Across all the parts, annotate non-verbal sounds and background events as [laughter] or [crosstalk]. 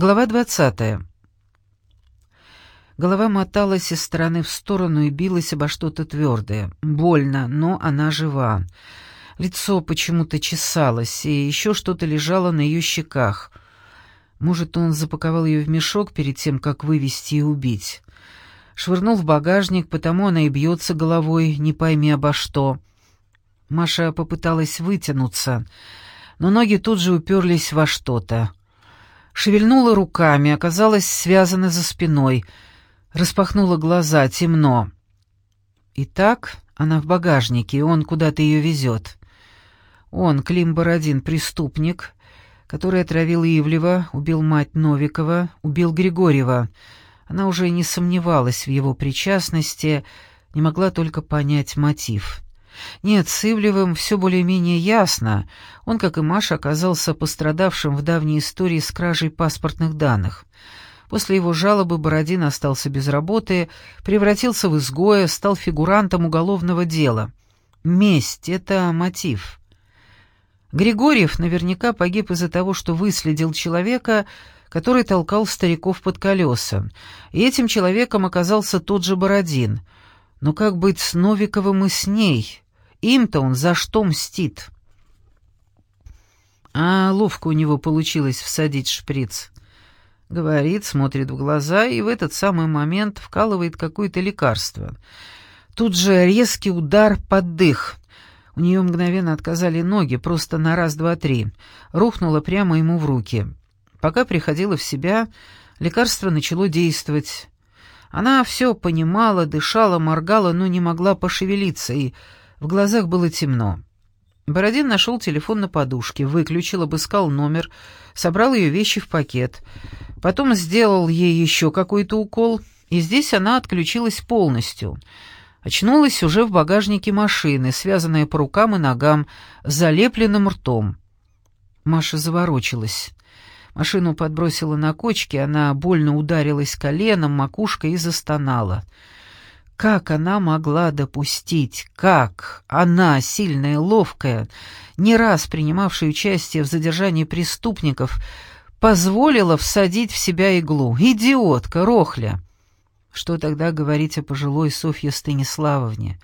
Глава двадцатая. Голова моталась из стороны в сторону и билась обо что-то твердое. Больно, но она жива. Лицо почему-то чесалось, и еще что-то лежало на ее щеках. Может, он запаковал ее в мешок перед тем, как вывести и убить. Швырнул в багажник, потому она и бьется головой, не пойми обо что. Маша попыталась вытянуться, но ноги тут же уперлись во что-то. Шевельнула руками, оказалась связана за спиной. Распахнула глаза, темно. Итак, она в багажнике, и он куда-то ее везет. Он, Клим Бородин, преступник, который отравил Ивлева, убил мать Новикова, убил Григорьева. Она уже не сомневалась в его причастности, не могла только понять мотив. Нет, с Ивлевым все более-менее ясно. Он, как и Маша, оказался пострадавшим в давней истории с кражей паспортных данных. После его жалобы Бородин остался без работы, превратился в изгоя, стал фигурантом уголовного дела. Месть — это мотив. Григорьев наверняка погиб из-за того, что выследил человека, который толкал стариков под колеса. И этим человеком оказался тот же Бородин. Но как быть с Новиковым и с ней? Им-то он за что мстит? А ловко у него получилось всадить шприц. Говорит, смотрит в глаза и в этот самый момент вкалывает какое-то лекарство. Тут же резкий удар под дых. У нее мгновенно отказали ноги, просто на раз, два, три. Рухнуло прямо ему в руки. Пока приходила в себя, лекарство начало действовать. Она все понимала, дышала, моргала, но не могла пошевелиться, и в глазах было темно. Бородин нашел телефон на подушке, выключил, обыскал номер, собрал ее вещи в пакет. Потом сделал ей еще какой-то укол, и здесь она отключилась полностью. Очнулась уже в багажнике машины, связанная по рукам и ногам, залепленным ртом. Маша заворочилась. Машину подбросила на кочке, она больно ударилась коленом, макушкой и застонала — как она могла допустить? Как? Она, сильная, ловкая, не раз принимавшая участие в задержании преступников, позволила всадить в себя иглу. Идиотка, рохля! Что тогда говорить о пожилой Софье Станиславовне?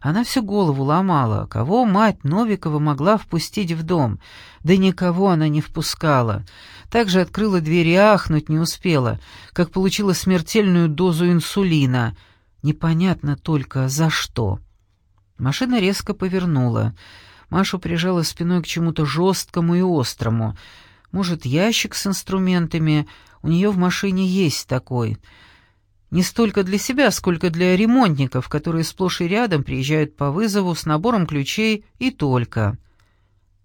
Она всю голову ломала, кого мать Новикова могла впустить в дом. Да никого она не впускала. Также открыла дверь и ахнуть не успела, как получила смертельную дозу инсулина — Непонятно только, за что. Машина резко повернула. Машу прижала спиной к чему-то жесткому и острому. Может, ящик с инструментами? У нее в машине есть такой. Не столько для себя, сколько для ремонтников, которые сплошь и рядом приезжают по вызову с набором ключей и только.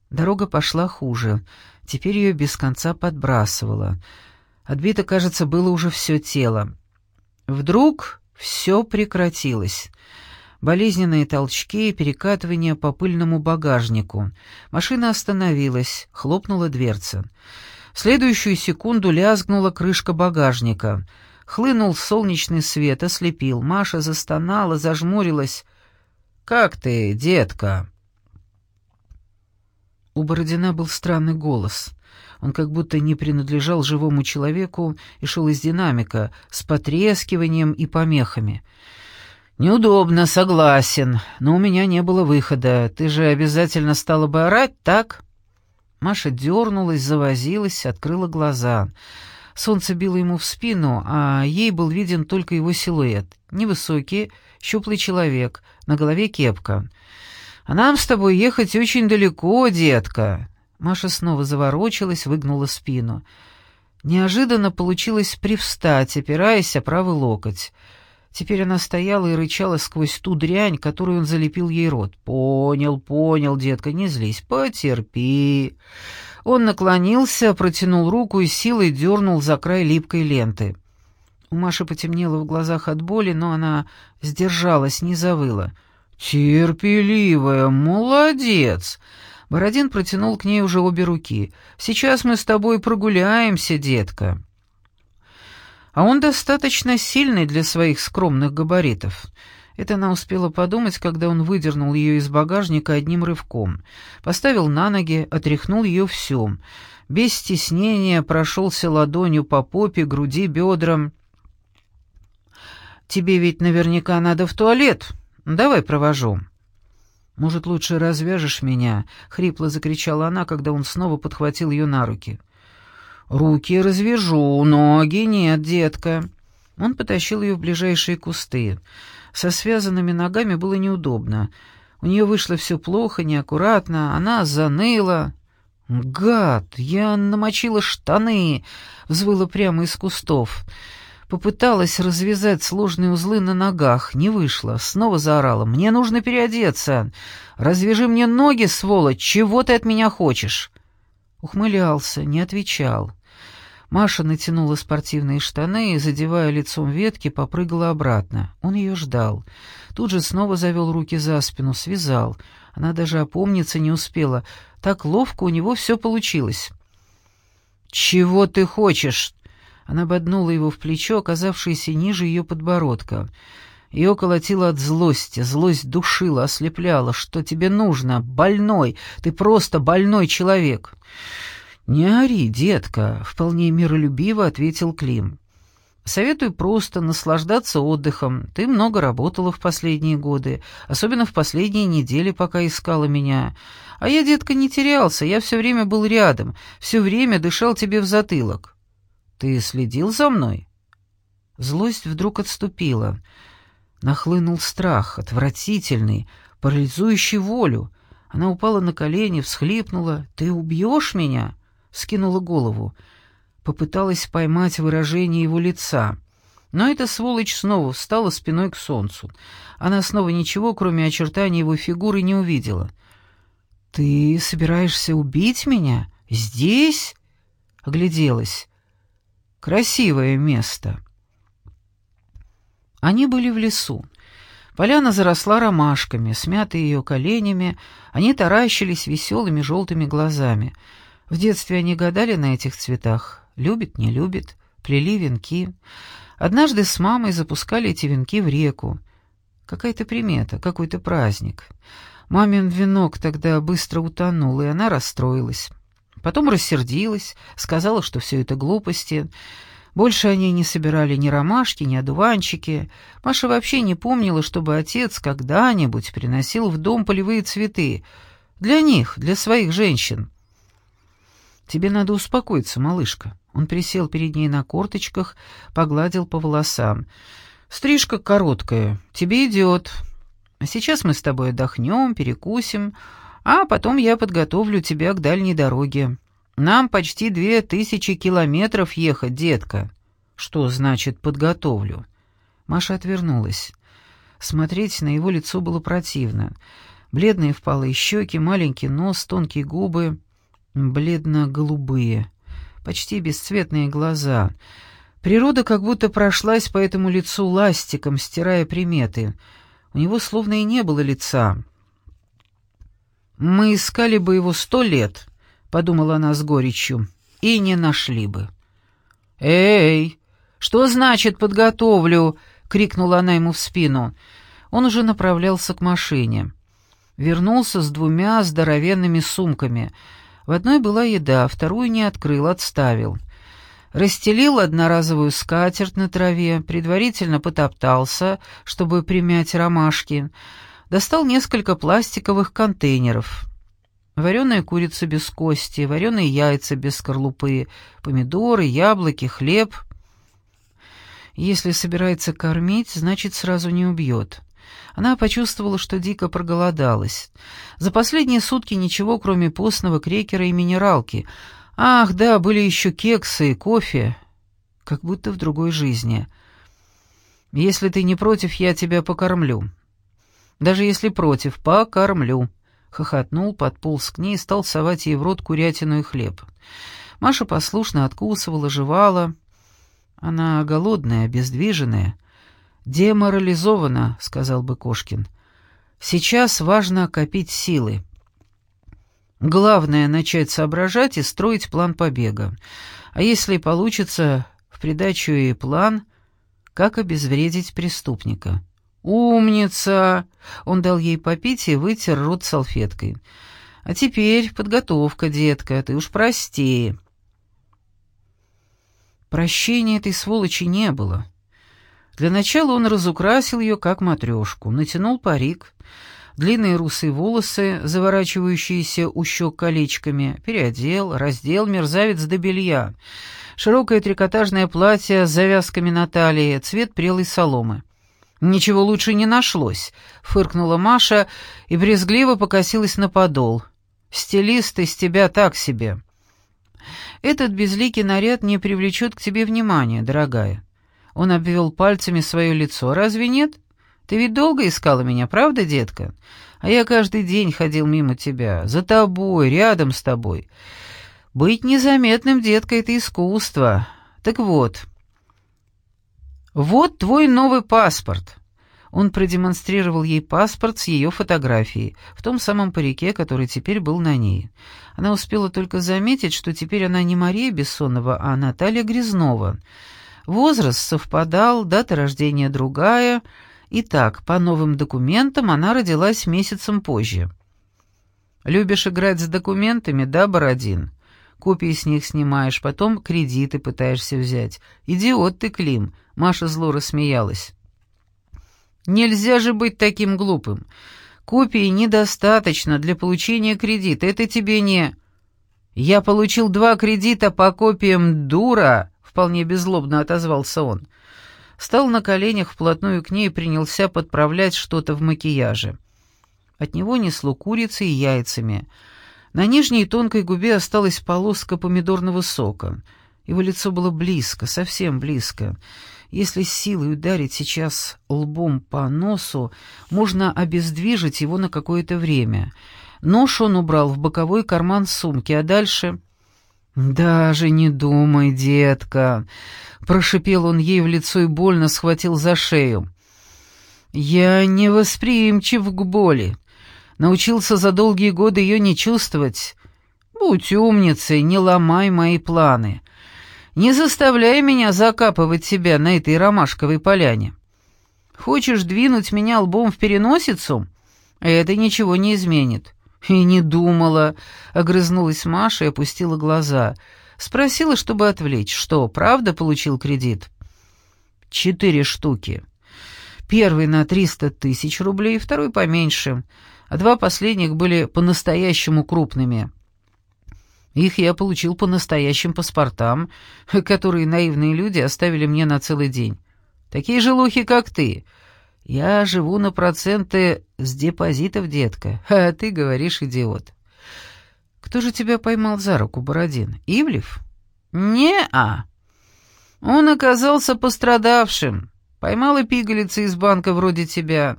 Дорога пошла хуже. Теперь ее без конца подбрасывало. Отбито, кажется, было уже все тело. Вдруг все прекратилось. Болезненные толчки и перекатывания по пыльному багажнику. Машина остановилась, хлопнула дверца. В следующую секунду лязгнула крышка багажника. Хлынул солнечный свет, ослепил. Маша застонала, зажмурилась. «Как ты, детка?» У Бородина был странный голос. Он как будто не принадлежал живому человеку и шел из динамика, с потрескиванием и помехами. «Неудобно, согласен, но у меня не было выхода. Ты же обязательно стала бы орать, так?» Маша дернулась, завозилась, открыла глаза. Солнце било ему в спину, а ей был виден только его силуэт. Невысокий, щуплый человек, на голове кепка. «А нам с тобой ехать очень далеко, детка. Маша снова заворочилась, выгнула спину. Неожиданно получилось привстать, опираясь о правый локоть. Теперь она стояла и рычала сквозь ту дрянь, которую он залепил ей рот. «Понял, понял, детка, не злись, потерпи». Он наклонился, протянул руку и силой дернул за край липкой ленты. У Маши потемнело в глазах от боли, но она сдержалась, не завыла. «Терпеливая, молодец!» Бородин протянул к ней уже обе руки. «Сейчас мы с тобой прогуляемся, детка». А он достаточно сильный для своих скромных габаритов. Это она успела подумать, когда он выдернул ее из багажника одним рывком, поставил на ноги, отряхнул ее всю, без стеснения прошелся ладонью по попе, груди, бедрам. «Тебе ведь наверняка надо в туалет. Давай провожу». «Может, лучше развяжешь меня?» — хрипло закричала она, когда он снова подхватил ее на руки. «Руки развяжу, ноги нет, детка». Он потащил ее в ближайшие кусты. Со связанными ногами было неудобно. У нее вышло все плохо, неаккуратно, она заныла. «Гад! Я намочила штаны!» — взвыла прямо из кустов. Попыталась развязать сложные узлы на ногах, не вышло. Снова заорала. «Мне нужно переодеться! Развяжи мне ноги, сволочь! Чего ты от меня хочешь?» Ухмылялся, не отвечал. Маша натянула спортивные штаны и, задевая лицом ветки, попрыгала обратно. Он ее ждал. Тут же снова завел руки за спину, связал. Она даже опомниться не успела. Так ловко у него все получилось. «Чего ты хочешь?» Она боднула его в плечо, оказавшееся ниже ее подбородка. Ее колотило от злости, злость душила, ослепляла. «Что тебе нужно? Больной! Ты просто больной человек!» «Не ори, детка», — вполне миролюбиво ответил Клим. «Советую просто наслаждаться отдыхом. Ты много работала в последние годы, особенно в последние недели, пока искала меня. А я, детка, не терялся, я все время был рядом, все время дышал тебе в затылок. Ты следил за мной?» Злость вдруг отступила. Нахлынул страх, отвратительный, парализующий волю. Она упала на колени, всхлипнула. «Ты убьешь меня?» скинула голову. Попыталась поймать выражение его лица. Но эта сволочь снова встала спиной к солнцу. Она снова ничего, кроме очертаний его фигуры, не увидела. «Ты собираешься убить меня? Здесь?» Огляделась. «Красивое место». Они были в лесу. Поляна заросла ромашками, смятые ее коленями, они таращились веселыми желтыми глазами — в детстве они гадали на этих цветах. Любит, не любит, плели венки. Однажды с мамой запускали эти венки в реку. Какая-то примета, какой-то праздник. Мамин венок тогда быстро утонул, и она расстроилась. Потом рассердилась, сказала, что все это глупости. Больше они не собирали ни ромашки, ни одуванчики. Маша вообще не помнила, чтобы отец когда-нибудь приносил в дом полевые цветы. Для них, для своих женщин. «Тебе надо успокоиться, малышка». Он присел перед ней на корточках, погладил по волосам. «Стрижка короткая, тебе идет. Сейчас мы с тобой отдохнем, перекусим, а потом я подготовлю тебя к дальней дороге. Нам почти две тысячи километров ехать, детка». «Что значит «подготовлю»?» Маша отвернулась. Смотреть на его лицо было противно. Бледные впалые щеки, маленький нос, тонкие губы — Бледно-голубые, почти бесцветные глаза. Природа как будто прошлась по этому лицу ластиком, стирая приметы. У него словно и не было лица. «Мы искали бы его сто лет», — подумала она с горечью, — «и не нашли бы». «Эй, что значит «подготовлю»?» — крикнула она ему в спину. Он уже направлялся к машине. Вернулся с двумя здоровенными сумками — в одной была еда, вторую не открыл, отставил. Расстелил одноразовую скатерть на траве, предварительно потоптался, чтобы примять ромашки. Достал несколько пластиковых контейнеров. Вареная курица без кости, вареные яйца без скорлупы, помидоры, яблоки, хлеб. Если собирается кормить, значит, сразу не убьет. Она почувствовала, что дико проголодалась. За последние сутки ничего, кроме постного крекера и минералки. Ах, да, были еще кексы и кофе. Как будто в другой жизни. «Если ты не против, я тебя покормлю». «Даже если против, покормлю». Хохотнул, подполз к ней и стал совать ей в рот курятину и хлеб. Маша послушно откусывала, жевала. Она голодная, обездвиженная. «Деморализована», — сказал бы Кошкин. «Сейчас важно копить силы. Главное — начать соображать и строить план побега. А если получится, в придачу и план, как обезвредить преступника. «Умница!» Он дал ей попить и вытер рот салфеткой. «А теперь подготовка, детка, ты уж прости». Прощения этой сволочи не было. Для начала он разукрасил ее, как матрешку, натянул парик, длинные русые волосы, заворачивающиеся у щек колечками, переодел, раздел мерзавец до белья, широкое трикотажное платье с завязками на талии, цвет прелой соломы. «Ничего лучше не нашлось», — фыркнула Маша и брезгливо покосилась на подол. «Стилист из тебя так себе». «Этот безликий наряд не привлечет к тебе внимания, дорогая». Он обвел пальцами свое лицо. «Разве нет? Ты ведь долго искала меня, правда, детка? А я каждый день ходил мимо тебя, за тобой, рядом с тобой. Быть незаметным, детка, — это искусство. Так вот, «Вот твой новый паспорт». Он продемонстрировал ей паспорт с ее фотографией, в том самом парике, который теперь был на ней. Она успела только заметить, что теперь она не Мария Бессонова, а Наталья Грязнова. Возраст совпадал, дата рождения другая. И так, по новым документам, она родилась месяцем позже. «Любишь играть с документами, да, Бородин?» Копии с них снимаешь, потом кредиты пытаешься взять. Идиот ты, Клим!» — Маша зло рассмеялась. «Нельзя же быть таким глупым. Копии недостаточно для получения кредита. Это тебе не...» «Я получил два кредита по копиям, дура!» — вполне беззлобно отозвался он. Стал на коленях вплотную к ней и принялся подправлять что-то в макияже. От него несло курицей и яйцами — на нижней тонкой губе осталась полоска помидорного сока. Его лицо было близко, совсем близко. Если силой ударить сейчас лбом по носу, можно обездвижить его на какое-то время. Нож он убрал в боковой карман сумки, а дальше... «Даже не думай, детка!» — прошипел он ей в лицо и больно схватил за шею. «Я не восприимчив к боли. Научился за долгие годы ее не чувствовать. Будь умницей, не ломай мои планы. Не заставляй меня закапывать себя на этой ромашковой поляне. Хочешь двинуть меня лбом в переносицу? Это ничего не изменит. И не думала, огрызнулась Маша и опустила глаза. Спросила, чтобы отвлечь. Что, правда получил кредит? Четыре штуки. Первый на триста тысяч рублей, второй поменьше — а два последних были по-настоящему крупными. Их я получил по настоящим паспортам, [laughs] которые наивные люди оставили мне на целый день. Такие же лохи, как ты. Я живу на проценты с депозитов, детка, [laughs] а ты говоришь идиот. Кто же тебя поймал за руку, Бородин? Ивлев? Не-а. Он оказался пострадавшим. Поймал и пигалицы из банка вроде тебя.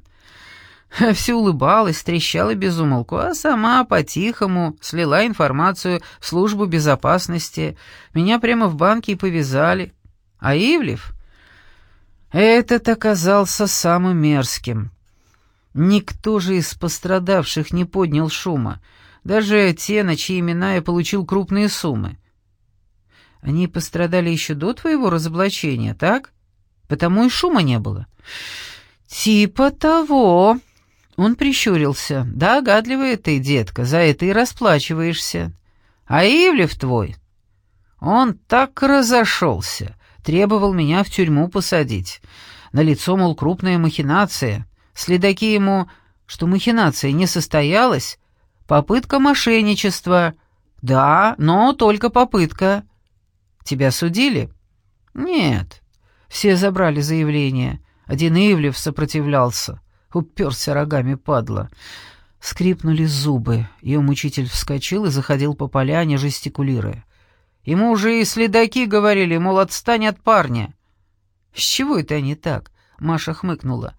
[laughs] Все улыбалась, трещала без умолку, а сама по-тихому слила информацию в службу безопасности. Меня прямо в банке и повязали. А Ивлев? Этот оказался самым мерзким. Никто же из пострадавших не поднял шума, даже те, на чьи имена я получил крупные суммы. Они пострадали еще до твоего разоблачения, так? Потому и шума не было. Типа того. Он прищурился. «Да, гадливая ты, детка, за это и расплачиваешься. А Ивлев твой, он так разошелся, требовал меня в тюрьму посадить. На лицо, мол, крупная махинация. Следаки ему, что махинация не состоялась, попытка мошенничества. Да, но только попытка. Тебя судили? Нет. Все забрали заявление. Один Ивлев сопротивлялся. Уперся рогами, падла. Скрипнули зубы. Ее мучитель вскочил и заходил по поляне, жестикулируя. Ему уже и следаки говорили, мол, отстань от парня. «С чего это они так?» — Маша хмыкнула.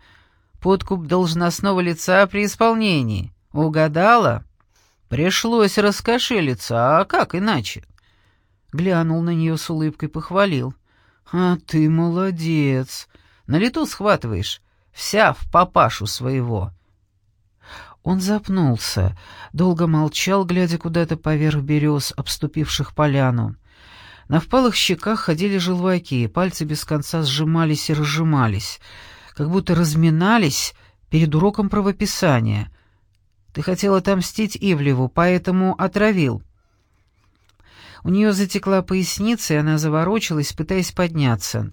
«Подкуп должностного лица при исполнении. Угадала?» «Пришлось раскошелиться, а как иначе?» Глянул на нее с улыбкой, похвалил. «А ты молодец. На лету схватываешь вся в папашу своего». Он запнулся, долго молчал, глядя куда-то поверх берез, обступивших поляну. На впалых щеках ходили желваки, пальцы без конца сжимались и разжимались. как будто разминались перед уроком правописания. Ты хотел отомстить Ивлеву, поэтому отравил. У нее затекла поясница, и она заворочилась, пытаясь подняться.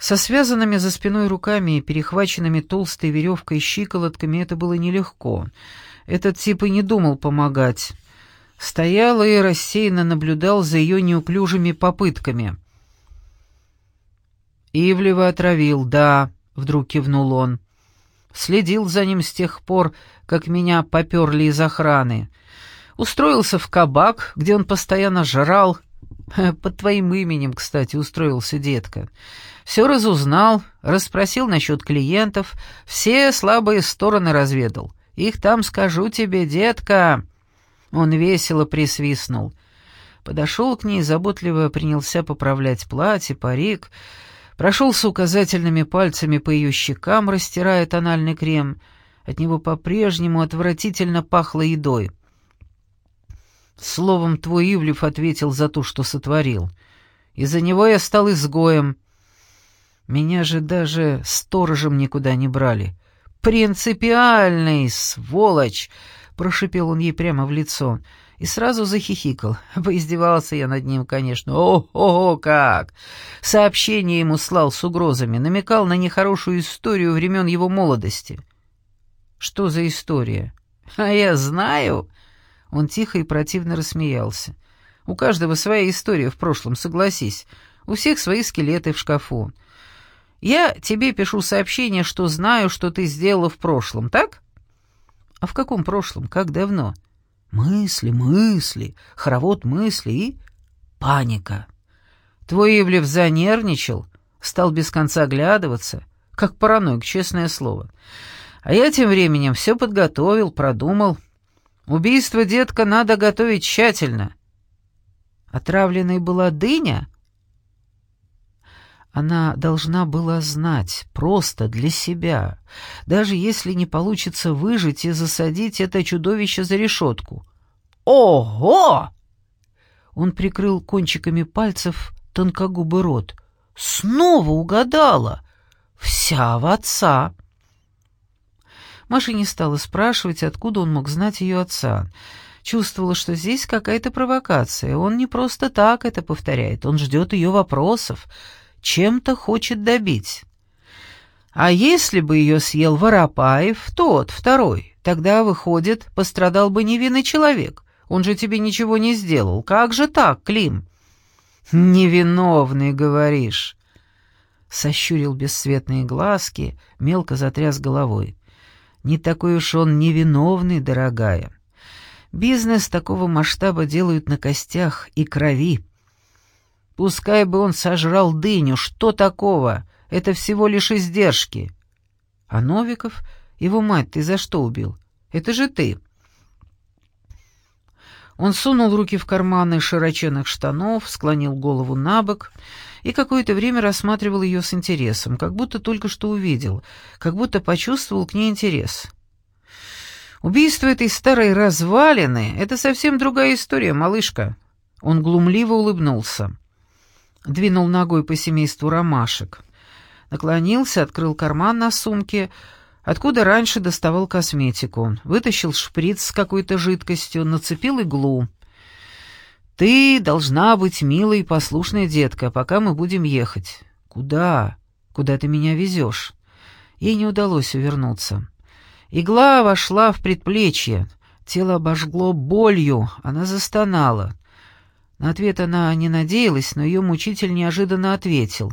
Со связанными за спиной руками и перехваченными толстой веревкой щиколотками это было нелегко. Этот тип и не думал помогать. Стоял и рассеянно наблюдал за ее неуклюжими попытками. «Ивлева отравил, да», — вдруг кивнул он. Следил за ним с тех пор, как меня поперли из охраны. Устроился в кабак, где он постоянно жрал. [laughs] Под твоим именем, кстати, устроился детка. Все разузнал, расспросил насчет клиентов, все слабые стороны разведал. Их там, скажу тебе, детка. Он весело присвистнул. Подошел к ней, заботливо принялся поправлять платье, парик, прошелся указательными пальцами по ее щекам, растирая тональный крем. От него по-прежнему отвратительно пахло едой. Словом, твой Ивлев ответил за то, что сотворил. Из-за него я стал изгоем. Меня же даже сторожем никуда не брали. «Принципиальный, сволочь!» — прошипел он ей прямо в лицо — и сразу захихикал. [laughs] Поиздевался я над ним, конечно. О-о-о, как! Сообщение ему слал с угрозами, намекал на нехорошую историю времен его молодости. Что за история? А я знаю. Он тихо и противно рассмеялся. У каждого своя история в прошлом, согласись. У всех свои скелеты в шкафу. Я тебе пишу сообщение, что знаю, что ты сделала в прошлом, так? А в каком прошлом? Как давно? — Мысли, мысли, хоровод мысли и паника. Твой Ивлев занервничал, стал без конца оглядываться, как параноик, честное слово. А я тем временем все подготовил, продумал. Убийство детка надо готовить тщательно. Отравленной была дыня? Она должна была знать, просто для себя, даже если не получится выжить и засадить это чудовище за решетку. «Ого!» Он прикрыл кончиками пальцев тонкогубый рот. «Снова угадала! Вся в отца!» Маша не стала спрашивать, откуда он мог знать ее отца. Чувствовала, что здесь какая-то провокация. Он не просто так это повторяет, он ждет ее вопросов, чем-то хочет добить. А если бы ее съел Воропаев, тот, второй, тогда, выходит, пострадал бы невинный человек. Он же тебе ничего не сделал. Как же так, Клим?» «Невиновный, говоришь?» Сощурил бесцветные глазки, мелко затряс головой. «Не такой уж он невиновный, дорогая. Бизнес такого масштаба делают на костях и крови. Пускай бы он сожрал дыню, что такого? Это всего лишь издержки. А Новиков, его мать, ты за что убил? Это же ты. Он сунул руки в карманы широченных штанов, склонил голову на бок и какое-то время рассматривал ее с интересом, как будто только что увидел, как будто почувствовал к ней интерес. «Убийство этой старой развалины — это совсем другая история, малышка». Он глумливо улыбнулся двинул ногой по семейству ромашек. Наклонился, открыл карман на сумке, откуда раньше доставал косметику. Вытащил шприц с какой-то жидкостью, нацепил иглу. «Ты должна быть милой и послушной, детка, пока мы будем ехать». «Куда? Куда ты меня везешь?» Ей не удалось увернуться. Игла вошла в предплечье, тело обожгло болью, она застонала. На ответ она не надеялась, но ее мучитель неожиданно ответил.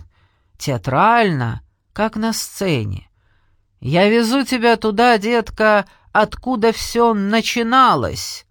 «Театрально, как на сцене. Я везу тебя туда, детка, откуда все начиналось.